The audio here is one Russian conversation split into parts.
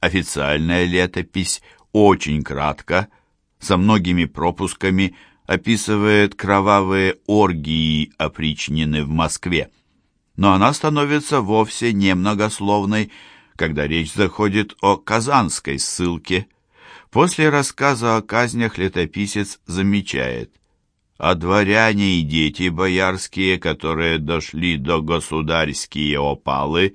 Официальная летопись очень кратко, со многими пропусками, описывает кровавые оргии опричнины в Москве. Но она становится вовсе не многословной, когда речь заходит о казанской ссылке. После рассказа о казнях летописец замечает «А дворяне и дети боярские, которые дошли до государские опалы,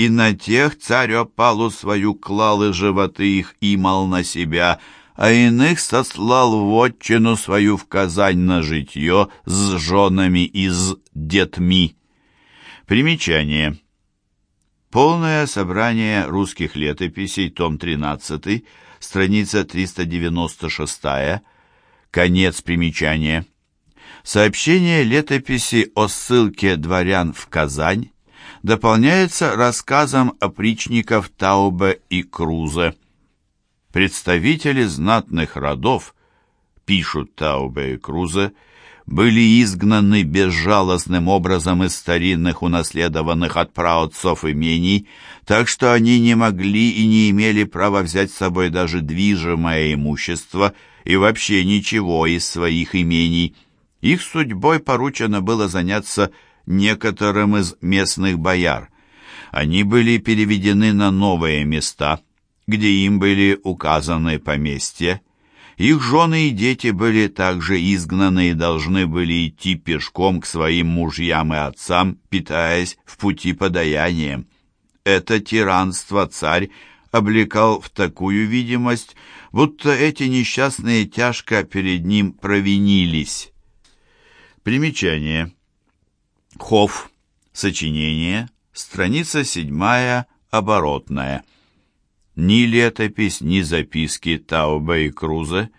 и на тех царь опалу свою клал и животы их имал на себя, а иных сослал в отчину свою в Казань на житье с женами и с детьми». Примечание. Полное собрание русских летописей, том 13, страница 396, конец примечания. Сообщение летописи о ссылке дворян в Казань дополняется рассказом опричников Таубе и Крузе. Представители знатных родов, пишут Таубе и Крузе, были изгнаны безжалостным образом из старинных унаследованных от праотцов имений, так что они не могли и не имели права взять с собой даже движимое имущество и вообще ничего из своих имений. Их судьбой поручено было заняться некоторым из местных бояр. Они были переведены на новые места, где им были указаны поместья, их жены и дети были также изгнаны и должны были идти пешком к своим мужьям и отцам, питаясь в пути подаянием. Это тиранство царь облекал в такую видимость, будто эти несчастные тяжко перед ним провинились. Примечание. Хофф. Сочинение. Страница седьмая, оборотная. Ни летопись, ни записки Таубе и Крузе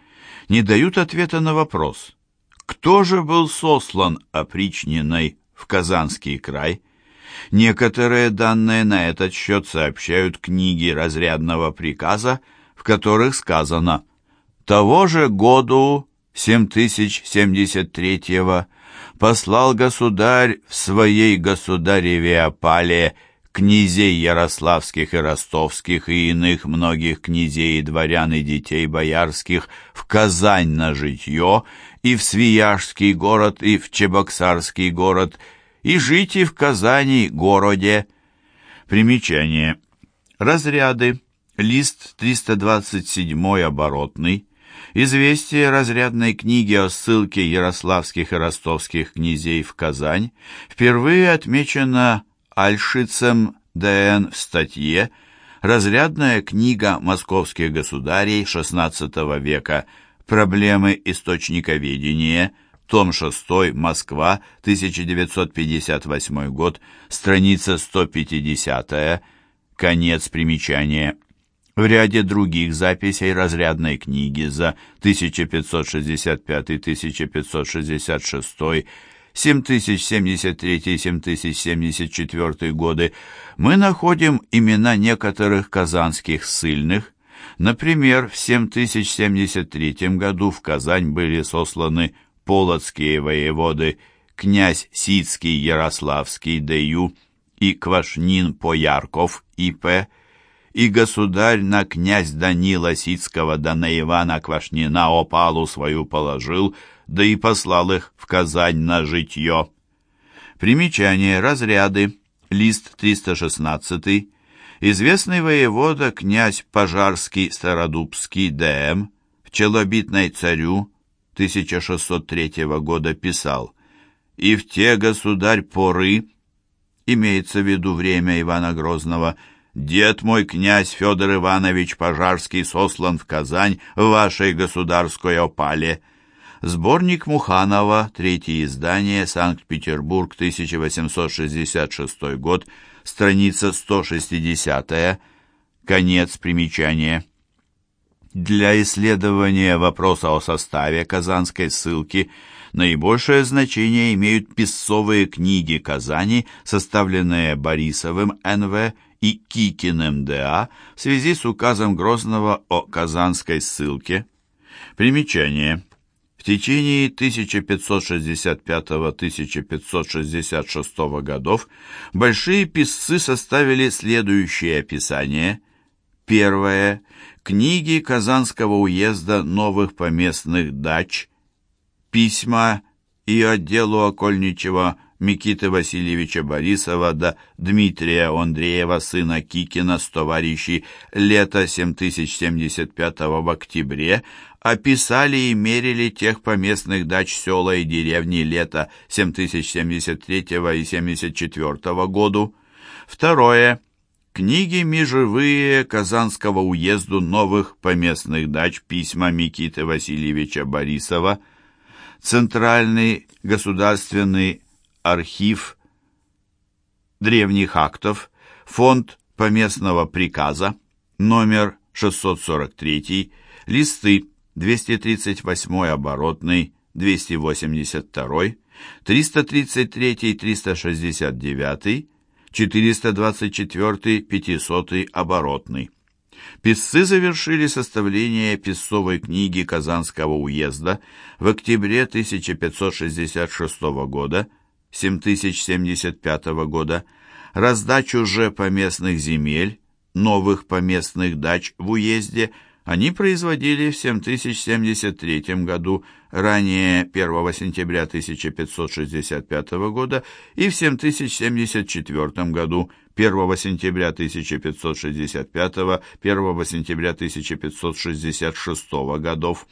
не дают ответа на вопрос, кто же был сослан опричниной в Казанский край? Некоторые данные на этот счет сообщают книги разрядного приказа, в которых сказано «Того же году 7073-го послал государь в своей государеве опале князей ярославских и ростовских и иных многих князей и дворян и детей боярских в Казань на житье, и в Свияжский город, и в Чебоксарский город, и жить и в Казани городе. Примечание. Разряды. Лист 327 оборотный. Известие разрядной книги о ссылке ярославских и ростовских князей в Казань впервые отмечено Альшицем Д.Н. в статье «Разрядная книга московских государей XVI века. Проблемы источниковедения», том 6, Москва, 1958 год, страница 150, конец примечания. В ряде других записей разрядной книги за 1565-1566 7073-7074 годы, мы находим имена некоторых казанских ссыльных. Например, в 7073 году в Казань были сосланы полоцкие воеводы князь Сицкий Ярославский Д.Ю. и Квашнин Поярков И.П., и государь на князь Данила Сицкого да на Ивана Квашнина опалу свою положил – да и послал их в Казань на житье. Примечание, разряды, лист 316, известный воевода князь Пожарский Стародубский Д.М. в челобитной царю 1603 года писал «И в те, государь, поры, имеется в виду время Ивана Грозного, дед мой князь Федор Иванович Пожарский сослан в Казань в вашей государской опале, Сборник Муханова, третье издание, Санкт-Петербург, 1866 год, страница 160, конец примечания. Для исследования вопроса о составе казанской ссылки наибольшее значение имеют писцовые книги Казани, составленные Борисовым Н.В. и Кикиным Д.А. в связи с указом Грозного о казанской ссылке. Примечание. В течение 1565-1566 годов большие писцы составили следующее описание. Первое. Книги Казанского уезда новых поместных дач, письма и отделу окольничего Микиты Васильевича Борисова до Дмитрия Андреева, сына Кикина, с товарищей, лето 7075 в октябре, описали и мерили тех поместных дач села и деревни лета 7073 и 74 году. Второе. Книги межевые Казанского уезду новых поместных дач письма Микиты Васильевича Борисова, Центральный государственный архив древних актов, фонд поместного приказа, номер 643, листы 238 оборотный, 282, 333, 369, 424, 500 оборотный. Писцы завершили составление писцовой книги Казанского уезда в октябре 1566 года, 7075 года, раздачу же поместных земель, новых поместных дач в уезде – они производили в 7073 году, ранее 1 сентября 1565 года и в 7074 году, 1 сентября 1565, 1 сентября 1566 годов.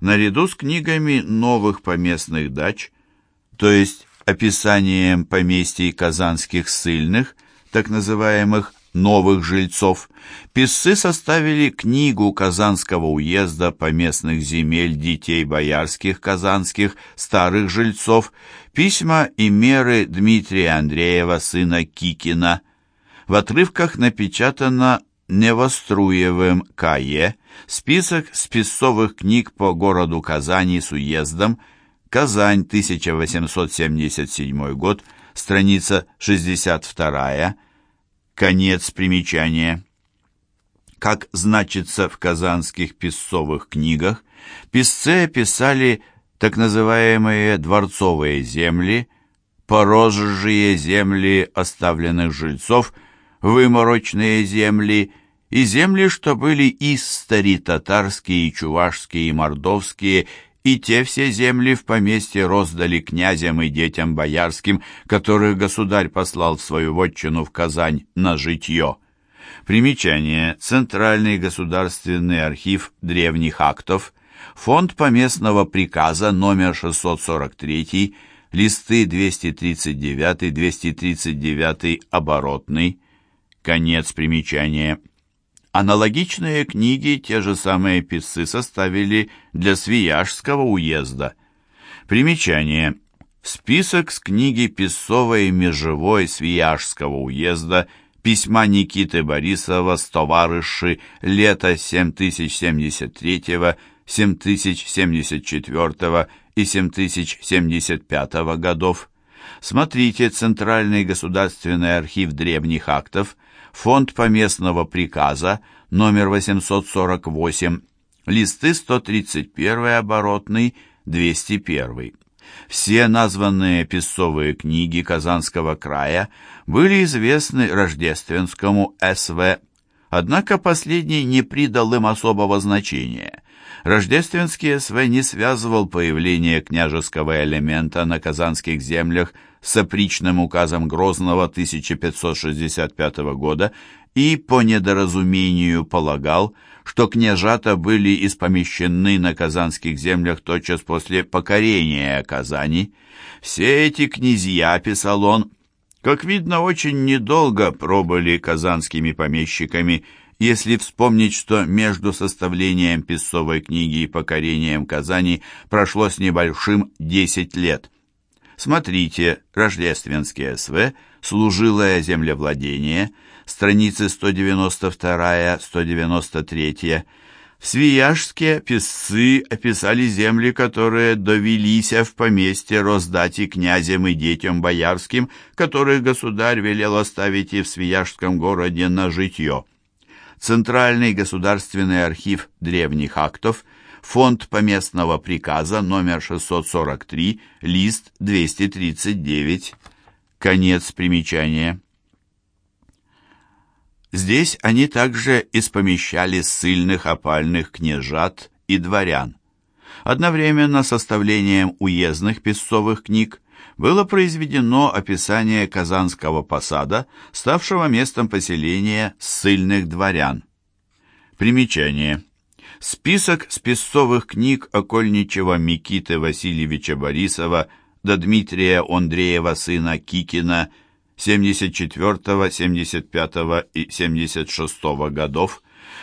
Наряду с книгами новых поместных дач, то есть описанием поместий казанских ссыльных, так называемых новых жильцов, писцы составили книгу Казанского уезда поместных земель детей боярских казанских старых жильцов, письма и меры Дмитрия Андреева, сына Кикина. В отрывках напечатано Невоструевым К.Е. список списовых книг по городу Казани с уездом Казань, 1877 год, страница 62 Конец примечания. Как значится в казанских писцовых книгах, писцы описали так называемые дворцовые земли, поросшие земли оставленных жильцов, выморочные земли и земли, что были истори татарские, чувашские и мордовские, и те все земли в поместье роздали князям и детям боярским, которых государь послал в свою вотчину в Казань на житье. Примечание. Центральный государственный архив древних актов. Фонд поместного приказа номер 643, листы 239-239 оборотный. Конец примечания. Аналогичные книги те же самые писцы составили для Свияжского уезда. Примечание. Список с книги Песовой межевой Свияжского уезда письма Никиты Борисова с товарыши лето 7073 7074 и 7075 годов. Смотрите Центральный государственный архив древних актов, Фонд поместного приказа, номер 848, листы 131 оборотный, 201. Все названные песцовые книги Казанского края были известны Рождественскому СВ, однако последний не придал им особого значения. Рождественский СВ не связывал появление княжеского элемента на казанских землях с опричным указом Грозного 1565 года и по недоразумению полагал, что княжата были испомещены на казанских землях тотчас после покорения Казани. Все эти князья, писал он, как видно, очень недолго пробыли казанскими помещиками, если вспомнить, что между составлением писцовой книги и покорением Казани прошло с небольшим 10 лет. Смотрите «Рождественский СВ», «Служилое землевладение», страницы 192-193. В Свияжске писцы описали земли, которые довелись в поместье роздати князям и детям боярским, которых государь велел оставить и в Свияжском городе на житье. Центральный государственный архив древних актов, фонд поместного приказа номер 643, лист 239, конец примечания. Здесь они также испомещали ссыльных опальных княжат и дворян. Одновременно составлением уездных песцовых книг было произведено описание Казанского посада, ставшего местом поселения ссыльных дворян. Примечание. Список списцовых книг Окольничева Микиты Васильевича Борисова до Дмитрия Андреева сына Кикина 74, 75 и 76 годов,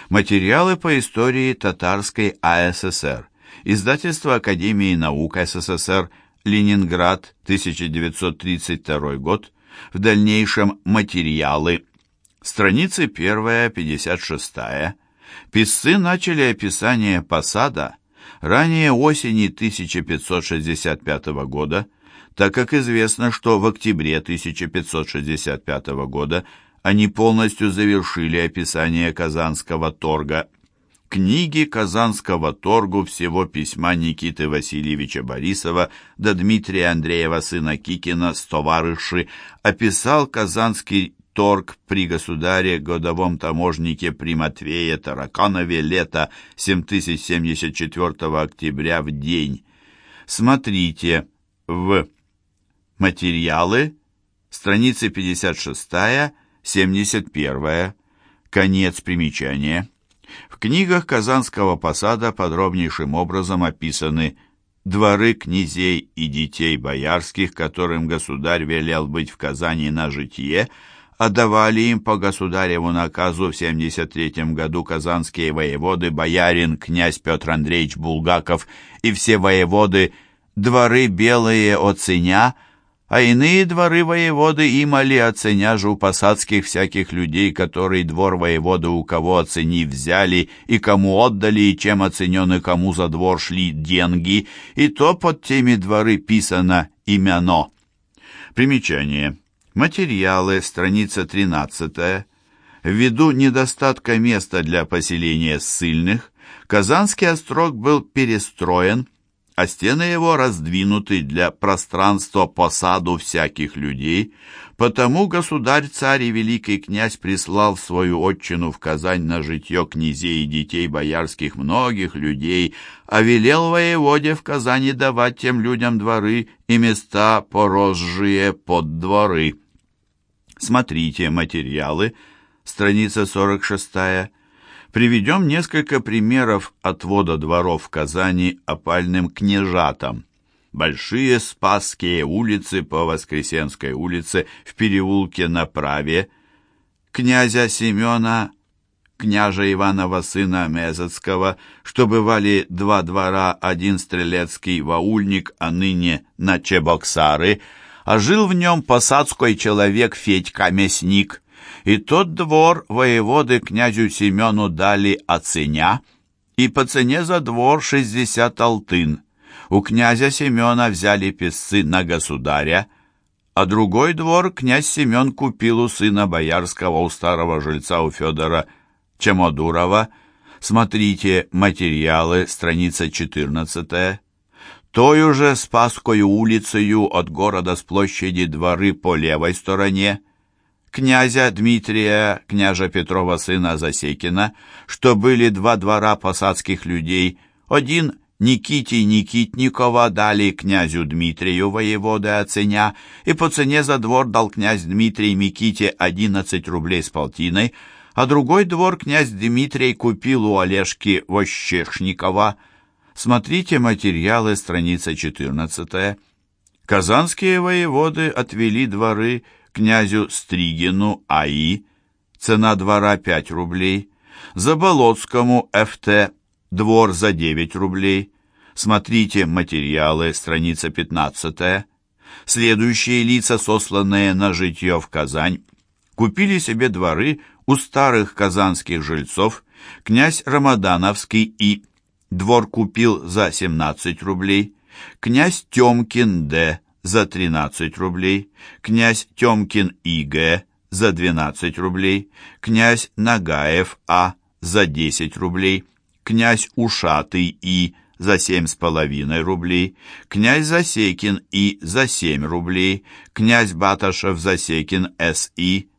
материалы по истории татарской АССР, издательство Академии наук СССР, Ленинград, 1932 год, в дальнейшем материалы, страницы 1, 56 Писцы начали описание посада ранее осени 1565 года, так как известно, что в октябре 1565 года они полностью завершили описание Казанского торга. Книги Казанского торгу всего письма Никиты Васильевича Борисова до Дмитрия Андреева сына Кикина с товарыши описал Казанский торг при государе годовом таможнике при Матвее Тараканове лето 7074 октября в день. Смотрите в материалы, страницы 56-71, конец примечания. В книгах Казанского посада подробнейшим образом описаны дворы князей и детей боярских, которым государь велел быть в Казани на житье, отдавали им по государеву наказу в 73 году казанские воеводы, боярин, князь Петр Андреевич Булгаков и все воеводы, дворы белые оценя, а иные дворы воеводы имали оценяжу посадских всяких людей, которые двор воеводы у кого оцени взяли, и кому отдали, и чем оценены кому за двор шли деньги, и то под теми дворы писано имяно. Примечание. Материалы, страница 13. Ввиду недостатка места для поселения ссыльных, Казанский острог был перестроен, а стены его раздвинуты для пространства посаду всяких людей, потому государь-царь и великий князь прислал в свою отчину в Казань на житье князей и детей боярских многих людей, а велел воеводе в Казани давать тем людям дворы и места поросшие под дворы. Смотрите материалы, страница 46 Приведем несколько примеров отвода дворов в Казани опальным княжатам. Большие Спасские улицы по Воскресенской улице в переулке направе, князя Семена, княжа Иванова сына Мезоцкого, что бывали два двора, один стрелецкий ваульник, а ныне на Чебоксары – а жил в нем посадской человек Федька-мясник, и тот двор воеводы князю Семену дали оценя, и по цене за двор шестьдесят алтын. У князя Семена взяли песцы на государя, а другой двор князь Семен купил у сына боярского, у старого жильца у Федора Чемодурова. Смотрите материалы, страница 14 Тою же Спасскою улицею от города с площади дворы по левой стороне, князя Дмитрия, княжа Петрова сына Засекина, что были два двора посадских людей, один Никите Никитникова дали князю Дмитрию воеводы оценя, и по цене за двор дал князь Дмитрий Миките 11 рублей с полтиной, а другой двор князь Дмитрий купил у Олежки Вощешникова – Смотрите материалы, страница 14. Казанские воеводы отвели дворы князю Стригину А.И., цена двора 5 рублей, Заболоцкому Ф.Т., двор за 9 рублей. Смотрите материалы, страница 15. Следующие лица, сосланные на житье в Казань, купили себе дворы у старых казанских жильцов, князь Рамадановский и Двор купил за 17 рублей, князь Тёмкин Д. за 13 рублей, князь Тёмкин И.Г. за 12 рублей, князь Нагаев А. за 10 рублей, князь Ушатый И. за 7,5 рублей, князь Засекин И. за 7 рублей, князь Баташев Засекин С.И.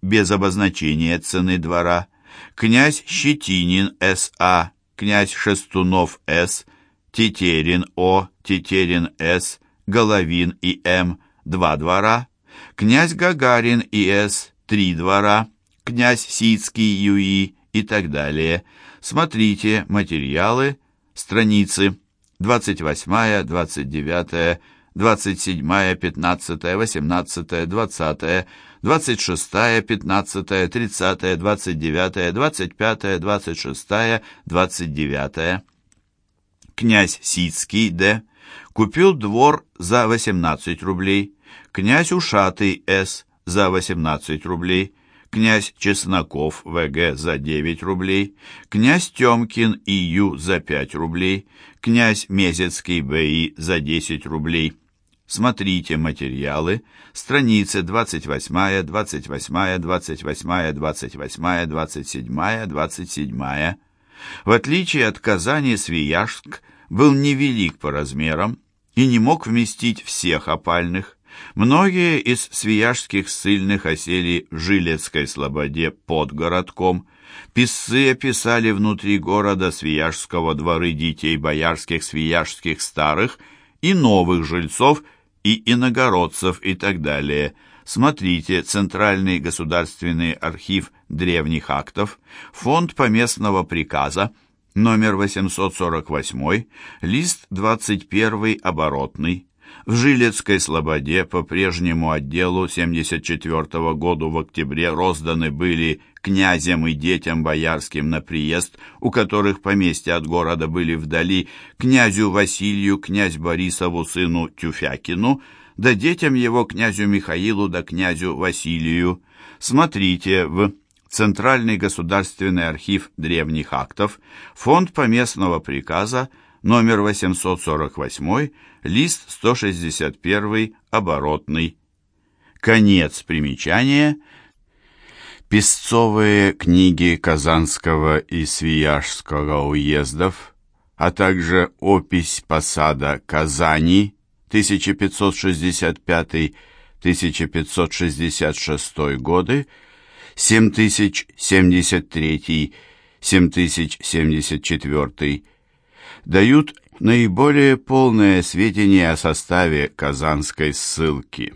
без обозначения цены двора, князь Щетинин С.А., князь Шестунов С., Тетерин О., Тетерин С., Головин и М. два двора, князь Гагарин и С. три двора, князь Сицкий Юи и так далее. Смотрите материалы, страницы 28, 29, 27, 15, 18, 20, 26, 15, 30, 29, 25, 26, 29. Князь Сицкий Д. Купил двор за 18 рублей. Князь Ушатый С. за 18 рублей князь Чесноков В.Г. за 9 рублей, князь Темкин И.Ю. за 5 рублей, князь Мезецкий Б.И. за 10 рублей. Смотрите материалы, страницы 28, 28, 28, 28, 27, 27. В отличие от Казани, Свияжск был невелик по размерам и не мог вместить всех опальных. Многие из свияжских ссыльных осели в Жилецкой слободе под городком. Писцы описали внутри города Свияжского дворы детей боярских свияжских старых и новых жильцов и иногородцев и так далее. Смотрите Центральный государственный архив древних актов, фонд поместного приказа, номер 848, лист 21 оборотный, в Жилецкой слободе по прежнему отделу 74 -го года в октябре розданы были князям и детям боярским на приезд, у которых поместья от города были вдали, князю Василию, князь Борисову, сыну Тюфякину, да детям его князю Михаилу да князю Василию. Смотрите в Центральный государственный архив древних актов, фонд поместного приказа, номер 848, лист 161, оборотный. Конец примечания. Песцовые книги Казанского и Свияжского уездов, а также опись посада Казани 1565-1566 годы, 7073-7074 дают наиболее полное сведения о составе казанской ссылки.